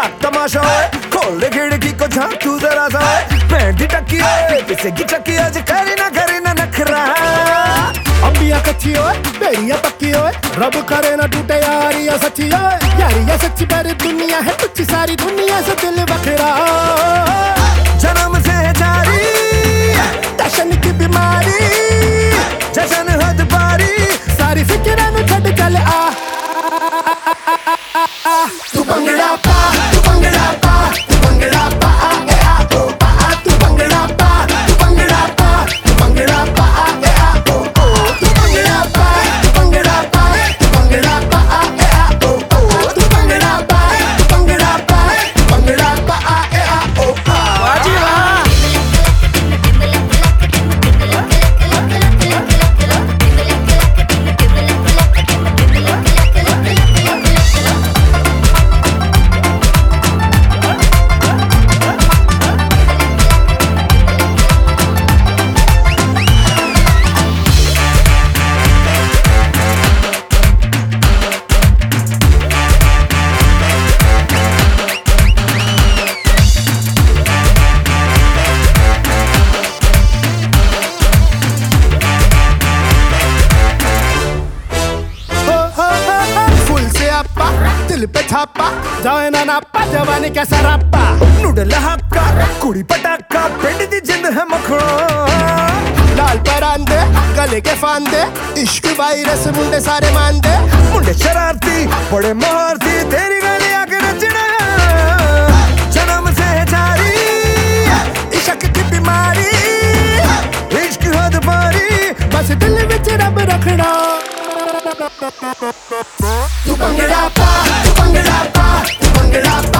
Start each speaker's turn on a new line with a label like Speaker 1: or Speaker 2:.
Speaker 1: चाक तमाशा है। खोल खिड़की को झाँक जरा सा पैंट टक्की है की चक्की आज करी ना करी ना नखरा
Speaker 2: अम्बिया कच्ची हो बेड़िया पक्की ओए, रब करे ना टूटे यारिया सच्ची ओए। यारिया सच्ची पर दुनिया है कुछ सारी दुनिया से दिल बखरा। दिल पे छापा जाए ना पा जवानी का सरापा
Speaker 1: नूडल हापका कुड़ी पटाका पिंड दी जिंद है मखड़ो
Speaker 2: लाल परांदे गले के फांदे इश्क वायरस मुंडे सारे मानदे
Speaker 1: मुंडे शरारती बड़े मारती तेरी गली आके नचना जन्म से है जारी
Speaker 2: इश्क की बीमारी
Speaker 1: इश्क हद मारी
Speaker 2: बस दिल विच रब रखना तू भंगड़ा पा तू भंगड़ा पा